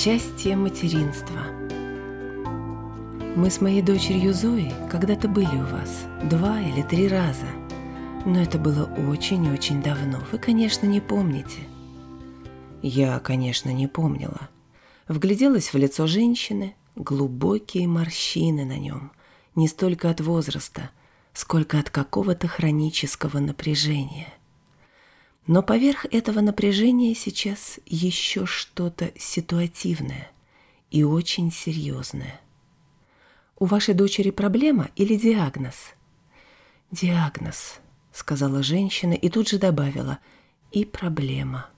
Счастье материнства. Мы с моей дочерью Зоей когда-то были у вас два или три раза. Но это было очень-очень давно. Вы, конечно, не помните. Я, конечно, не помнила. Вгляделась в лицо женщины, глубокие морщины на нем. Не столько от возраста, сколько от какого-то хронического напряжения. Но поверх этого напряжения сейчас еще что-то ситуативное и очень серьезное. У вашей дочери проблема или диагноз? Диагноз, сказала женщина и тут же добавила, и проблема.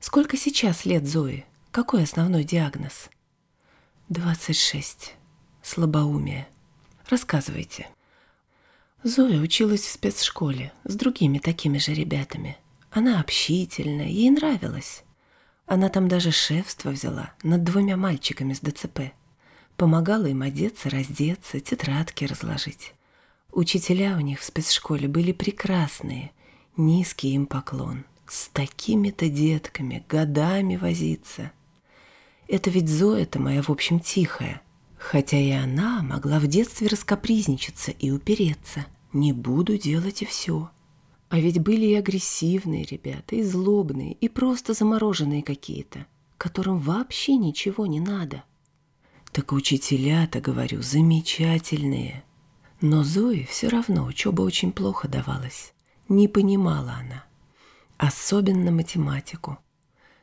Сколько сейчас лет Зои? Какой основной диагноз? 26. Слабоумие. Рассказывайте. Зоя училась в спецшколе с другими такими же ребятами. Она общительная, ей нравилось. Она там даже шефство взяла над двумя мальчиками с ДЦП. Помогала им одеться, раздеться, тетрадки разложить. Учителя у них в спецшколе были прекрасные, низкий им поклон. С такими-то детками годами возиться. Это ведь Зоя-то моя, в общем, тихая. Хотя и она могла в детстве раскопризничаться и упереться. Не буду делать и все. А ведь были и агрессивные ребята, и злобные, и просто замороженные какие-то, которым вообще ничего не надо. Так учителя-то, говорю, замечательные. Но Зое все равно учеба очень плохо давалась. Не понимала она. Особенно математику.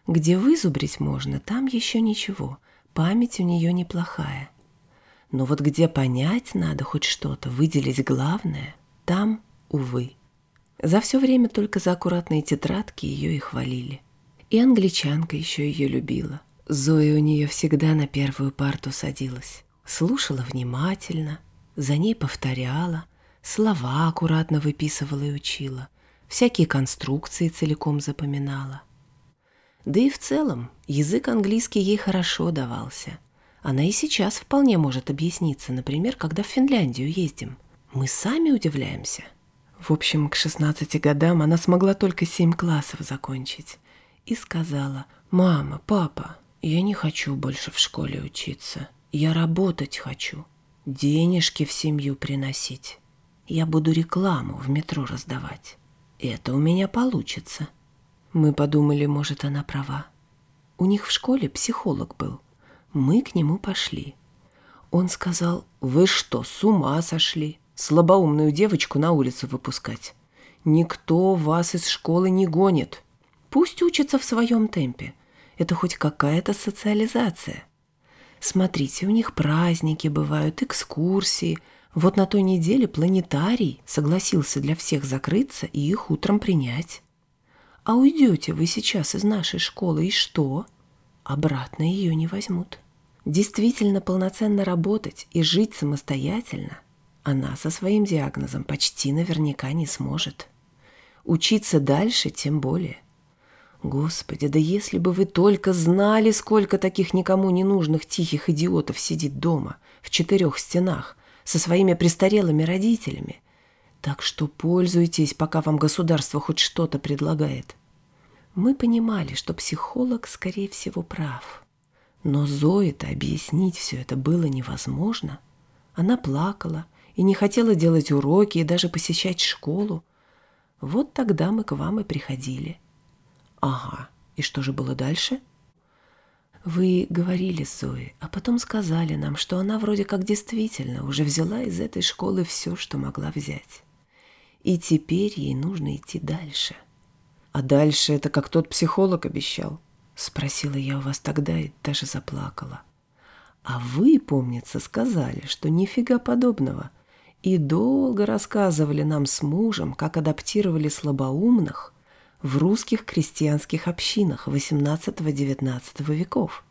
Где вызубрить можно, там еще ничего. Память у нее неплохая. Но вот где понять надо хоть что-то, выделить главное, там, увы. За все время только за аккуратные тетрадки ее и хвалили. И англичанка еще ее любила. Зоя у нее всегда на первую парту садилась. Слушала внимательно, за ней повторяла, слова аккуратно выписывала и учила, всякие конструкции целиком запоминала. Да и в целом язык английский ей хорошо давался. Она и сейчас вполне может объясниться, например, когда в Финляндию ездим. Мы сами удивляемся – в общем, к 16 годам она смогла только 7 классов закончить. И сказала, «Мама, папа, я не хочу больше в школе учиться. Я работать хочу, денежки в семью приносить. Я буду рекламу в метро раздавать. Это у меня получится». Мы подумали, может, она права. У них в школе психолог был. Мы к нему пошли. Он сказал, «Вы что, с ума сошли? Слабоумную девочку на улицу выпускать. Никто вас из школы не гонит. Пусть учится в своем темпе. Это хоть какая-то социализация. Смотрите, у них праздники бывают, экскурсии. Вот на той неделе планетарий согласился для всех закрыться и их утром принять. А уйдете вы сейчас из нашей школы, и что? Обратно ее не возьмут. Действительно полноценно работать и жить самостоятельно – она со своим диагнозом почти наверняка не сможет. Учиться дальше тем более. Господи, да если бы вы только знали, сколько таких никому не нужных тихих идиотов сидит дома, в четырех стенах, со своими престарелыми родителями. Так что пользуйтесь, пока вам государство хоть что-то предлагает. Мы понимали, что психолог, скорее всего, прав. Но Зое-то объяснить все это было невозможно. Она плакала, и не хотела делать уроки и даже посещать школу. Вот тогда мы к вам и приходили. Ага, и что же было дальше? Вы говорили Зоей, а потом сказали нам, что она вроде как действительно уже взяла из этой школы все, что могла взять. И теперь ей нужно идти дальше. А дальше это как тот психолог обещал? Спросила я у вас тогда и даже заплакала. А вы, помнится, сказали, что нифига подобного и долго рассказывали нам с мужем, как адаптировали слабоумных в русских крестьянских общинах XVIII-XIX веков.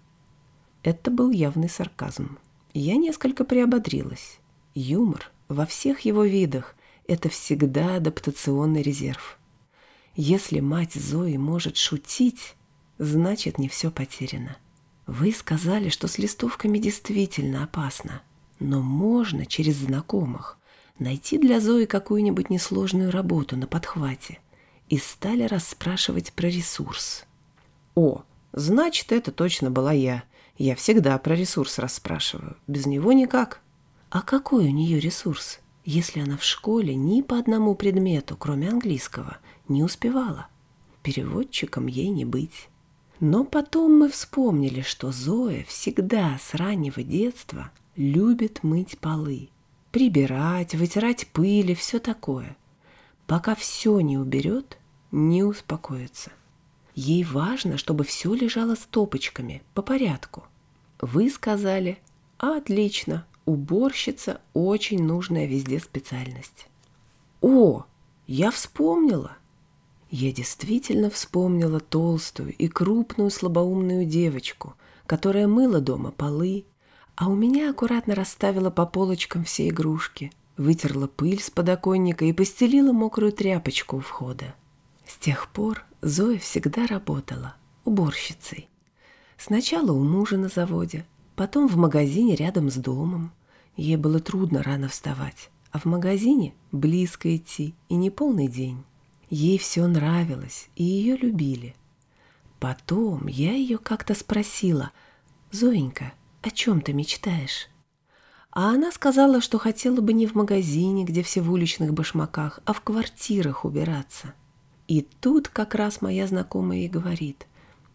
Это был явный сарказм. Я несколько приободрилась. Юмор во всех его видах – это всегда адаптационный резерв. Если мать Зои может шутить, значит не все потеряно. Вы сказали, что с листовками действительно опасно, но можно через знакомых найти для Зои какую-нибудь несложную работу на подхвате и стали расспрашивать про ресурс. «О, значит, это точно была я. Я всегда про ресурс расспрашиваю. Без него никак. А какой у нее ресурс, если она в школе ни по одному предмету, кроме английского, не успевала? Переводчиком ей не быть. Но потом мы вспомнили, что Зоя всегда с раннего детства любит мыть полы, прибирать, вытирать пыль и все такое. Пока все не уберет, не успокоится. Ей важно, чтобы все лежало стопочками, по порядку. Вы сказали, отлично, уборщица – очень нужная везде специальность. О, я вспомнила. Я действительно вспомнила толстую и крупную слабоумную девочку, которая мыла дома полы, а у меня аккуратно расставила по полочкам все игрушки, вытерла пыль с подоконника и постелила мокрую тряпочку у входа. С тех пор Зоя всегда работала уборщицей. Сначала у мужа на заводе, потом в магазине рядом с домом. Ей было трудно рано вставать, а в магазине близко идти и не полный день. Ей все нравилось, и ее любили. Потом я ее как-то спросила, «Зоенька, о чем ты мечтаешь?» А она сказала, что хотела бы не в магазине, где все в уличных башмаках, а в квартирах убираться – и тут как раз моя знакомая и говорит,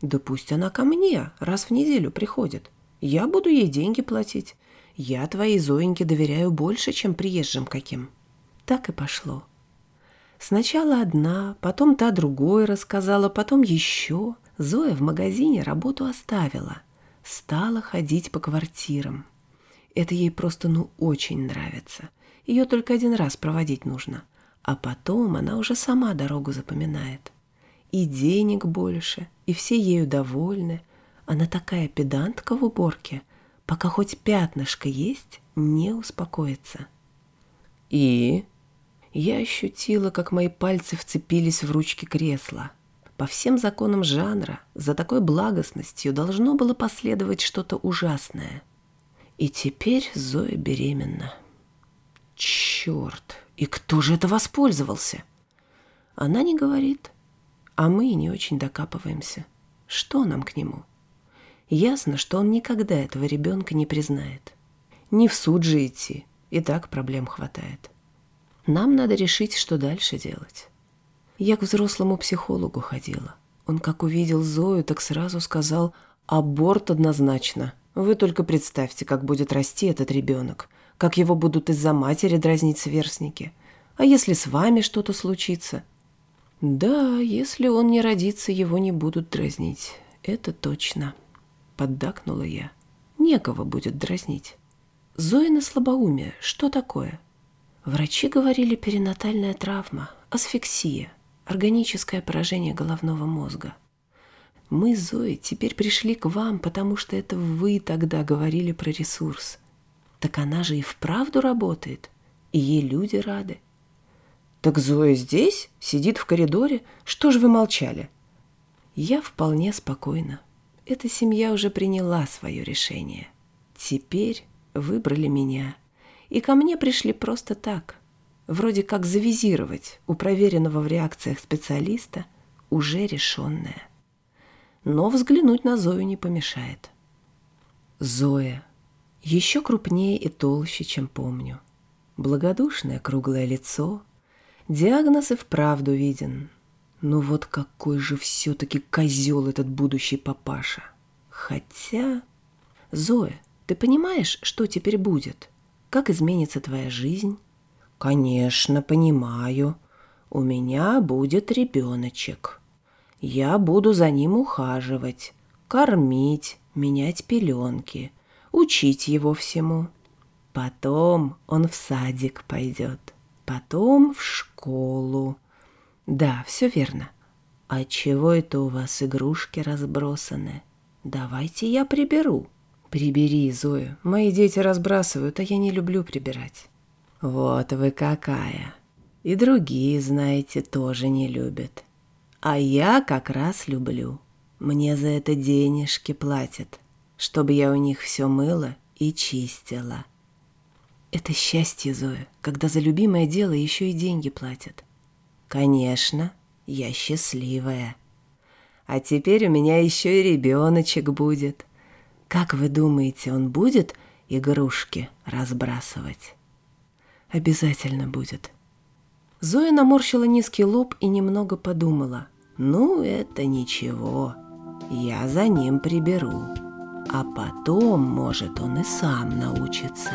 да пусть она ко мне раз в неделю приходит. Я буду ей деньги платить. Я твоей Зоеньке доверяю больше, чем приезжим каким. Так и пошло. Сначала одна, потом та другой рассказала, потом еще. Зоя в магазине работу оставила. Стала ходить по квартирам. Это ей просто ну очень нравится. Ее только один раз проводить нужно. А потом она уже сама дорогу запоминает. И денег больше, и все ею довольны. Она такая педантка в уборке, пока хоть пятнышко есть, не успокоится. И я ощутила, как мои пальцы вцепились в ручки кресла. По всем законам жанра, за такой благостностью должно было последовать что-то ужасное. И теперь Зоя беременна. Черт! И кто же это воспользовался? Она не говорит, а мы не очень докапываемся. Что нам к нему? Ясно, что он никогда этого ребенка не признает. Не в суд же идти, и так проблем хватает. Нам надо решить, что дальше делать. Я к взрослому психологу ходила. Он как увидел Зою, так сразу сказал «аборт однозначно». Вы только представьте, как будет расти этот ребенок как его будут из-за матери дразнить сверстники. А если с вами что-то случится? Да, если он не родится, его не будут дразнить. Это точно. Поддакнула я. Некого будет дразнить. Зоина слабоумие. Что такое? Врачи говорили перинатальная травма, асфиксия, органическое поражение головного мозга. Мы Зоей теперь пришли к вам, потому что это вы тогда говорили про ресурс. Так она же и вправду работает, и ей люди рады. Так Зоя здесь, сидит в коридоре, что же вы молчали? Я вполне спокойна. Эта семья уже приняла свое решение. Теперь выбрали меня. И ко мне пришли просто так. Вроде как завизировать у проверенного в реакциях специалиста уже решенное. Но взглянуть на Зою не помешает. Зоя еще крупнее и толще, чем помню. Благодушное круглое лицо. Диагноз и вправду виден. Ну вот какой же все-таки козел этот будущий папаша. Хотя... Зоя, ты понимаешь, что теперь будет? Как изменится твоя жизнь? Конечно, понимаю. У меня будет ребеночек. Я буду за ним ухаживать, кормить, менять пеленки – учить его всему. Потом он в садик пойдет, потом в школу. Да, все верно. А чего это у вас игрушки разбросаны? Давайте я приберу. Прибери, Зоя. Мои дети разбрасывают, а я не люблю прибирать. Вот вы какая. И другие, знаете, тоже не любят. А я как раз люблю. Мне за это денежки платят чтобы я у них все мыла и чистила. Это счастье, Зоя, когда за любимое дело еще и деньги платят. Конечно, я счастливая. А теперь у меня еще и ребеночек будет. Как вы думаете, он будет игрушки разбрасывать? Обязательно будет. Зоя наморщила низкий лоб и немного подумала. Ну, это ничего. Я за ним приберу. А потом, может, он и сам научится.